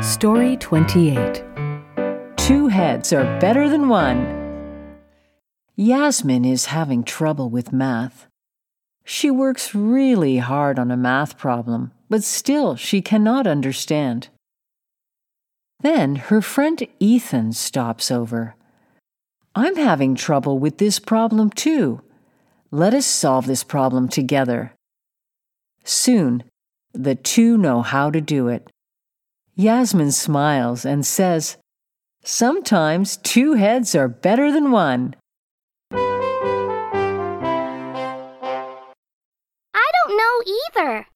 Story 28 Two heads are better than one. Yasmin is having trouble with math. She works really hard on a math problem, but still she cannot understand. Then her friend Ethan stops over. I'm having trouble with this problem too. Let us solve this problem together. Soon, the two know how to do it. Yasmin smiles and says, Sometimes two heads are better than one. I don't know either.